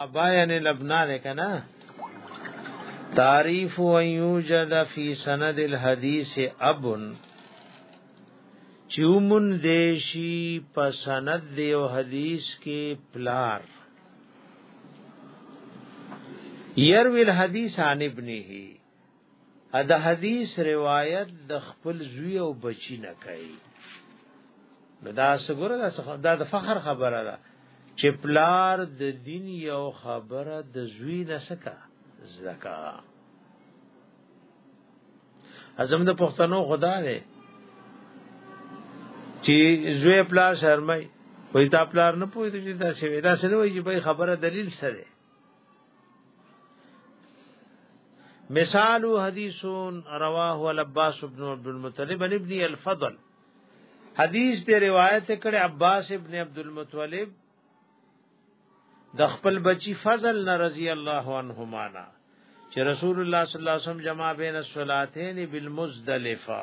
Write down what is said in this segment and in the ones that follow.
ابا یعنی لبنا ده کنه تعریف و یوجد فی سند الحدیث ابن چومن دیشی په سند دیو حدیث کې پلار یروی الحدیث عن ابنه دا حدیث روایت د خپل زوی او بچی نه کوي نو دا سګره دا څخه دا د فخر خبره ده چې پلار د دین یو خبره د زوی نه سکا زکا ازم د پښتنو خدا دی چې زوی پلار شرمای وای تا پلار نه پوهیږي چې دا څه وی دا څه نه وی چې خبره دلیل سره مثال حدیث رواه العباس ابن عبد المطلب عن ابن الفضل حدیث دے روایت کړي عباس ابن عبد المطلب د خپل بچی فضل نه رضی الله عنهما نا چې رسول الله صلی الله علیه وسلم جمع بین الصلاتین بالمزدلفه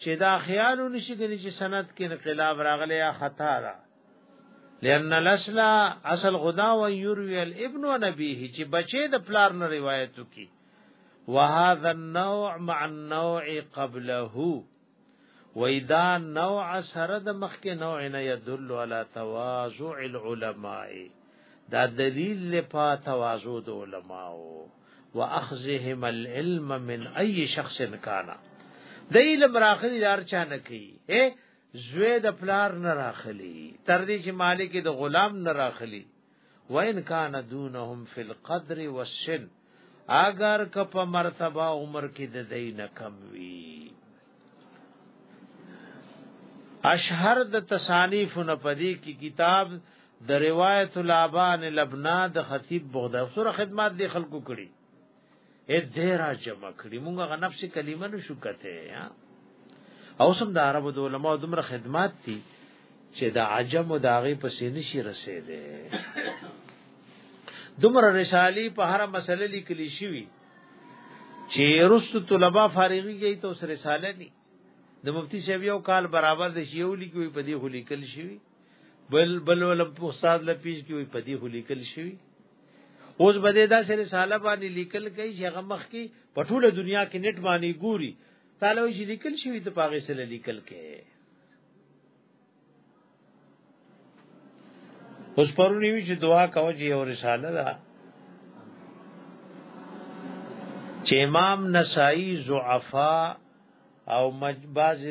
چې دا خیال نشي کېږي چې سند کې انقلاب راغلی یا خطا را لئن الاصل اصل غدا و يروي الابن نبيه چې بچي د پلار نه روایت کی وهذا النوع مع النوع قبله وإذا نوع سره د مخکې نوع نه يدل على تواضع العلماء دا دلیل لپاره تواضع د علماو واخذهم العلم من اي شخص كان د علم راخلی دار چا نه کوي اے زوی د پلار نه راخلی تر دې چې مالک د غلام نه راخلی وان کان دونهم فی القدر والسن اگر که په مرتبه عمر کې د دین کم وی اشهر د تصانیف نه پدی کی کتاب د روایت الابان لبنا د خطیب بغداد سره خدمات دی خلکو کړي اې ډیره جمع کړي مونږه نفس کلمه نشو کته او سم د عربو د علماء دمره خدمات دي چې د عجم او داغه پسې نشي رسیدي دومره رسالي په هر مسله لیکل شوی چې رست طلبه فارغي گئی ته اوس رساله ني د مفتی صاحب یو کال برابر د شیو لیکوي په دې خو لیکل شي بل بل ول استاد ل پیش کی وي په دې خو لیکل شي اوس بده دا سره رساله باندې لیکل کوي چې هغه مخ کې په ټوله دنیا کې نت باندې ګوري تعالی چې لیکل شي ته پاغه سره لیکل کوي اوس پرونی وی چې دعا کوي چې یو رساله ده چې امام نسائی ضعفا او بعض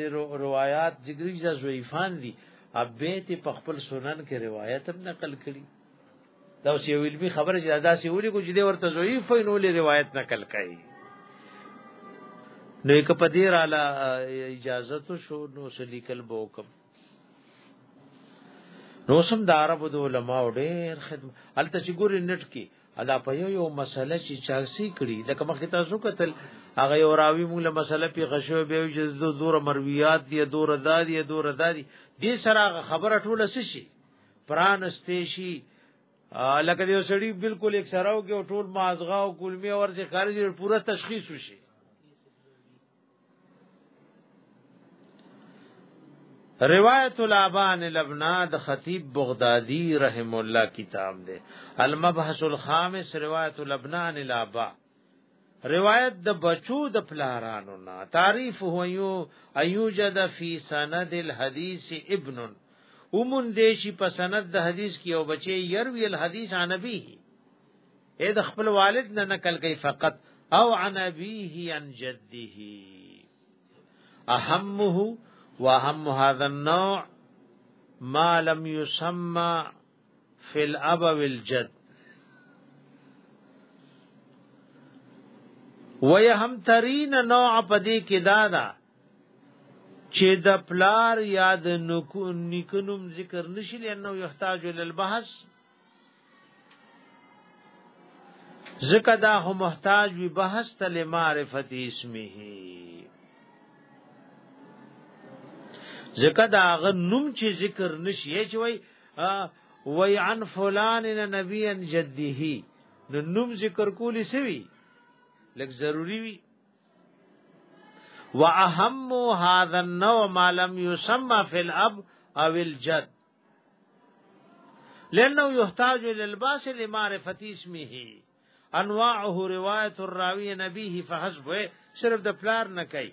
روایات ذکر دي ضعیفان دي ابه ته په خپل سنن کې روایت هم نقل کړي دا اوس یو علمي خبره چې دا سی ولي کو چې د ورته ضعیف نو له روایت نقل کوي نو یک په دې رااله اجازه تو شو نو سلیکل بوکم نو سم د عرب د علماء ډېر خدمت الته چې ګوري نت کې ادا په یو یو مسله چې چاغسي کړي لکه مخکې تاسو کتل هغه یو راوی موږ له مسله په غشو به چې دوره مرویات دي دوره دادي دوره دادي دې سره خبره ټوله شي پرانستې شي لکه یو سړی بالکل یک سراو کې ټول مازغه او کلمي اور چې خارج پوره تشخیص وشي روایت الابان لبنا د خطیب بغدادی رحم الله کتاب دی المبحث الخامس روایت الابنان الابا روایت د بچو د پلارانو نه تعریف هو یو ایوجد فی سند الحدیث ابن اومن دیشی په سند د حدیث کې او بچي یروی الحدیث عن ابیه اې د خپل والد نه نقل کوي فقط او عن ابیه عن جده اهمه واهم هذا النوع ما لم يسمى فی الاب والجد ويهم ترين نوع پدې کې دا ده چې د پلار یاد نکنوم ذکر نشي لنه یحتاج للبحث ذکر دا هو محتاج وی بحث تل معرفت اسمه ذکر دا غ نوم چې ذکر نشي چې وای وی عن فلان نبی ان جده نو نوم ذکر کولی سوی لک ضروری وی واهم هذا النوع ما لم يسمى في الاب او الجد لانه يحتاج للباس لمعرفه اسمه انواعه روایت الراوی نبیه فحسب صرف د پلار نه کوي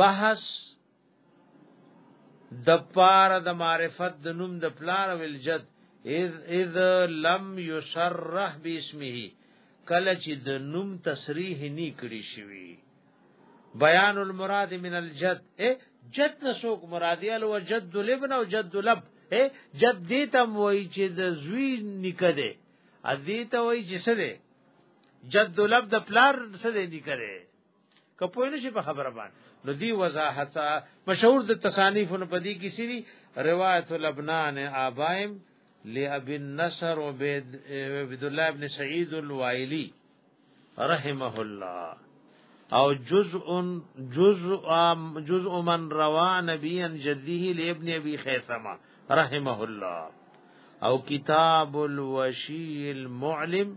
بحث د پار د معرفت د نوم د پلار او الجد اذ اذ لم يصرح باسمه کله چې د نوم تصریح نې کړی شوی بیان المراد من الجد اے جد نسوک مرادی ال وجد لبن او جد لب اے جد دې تم وای چې د زوی نکده ا دې ته وای چې سره جد لب د پلار سره نکده کپوی نشي په خبره باندې نو دی وضاحت مشهور د تصانیفونو په دې کې سری روایت لبنان ابایم لابي النصر وبيد عبد الله ابن سعيد الوائلي رحمه الله او جزء جزء جزء من روى نبيا جده لابن ابي خيثمه رحمه الله او کتاب الوشی المعلم